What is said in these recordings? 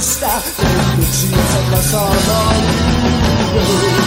stop. The cheese you us all on the.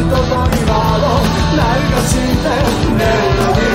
人と今を流して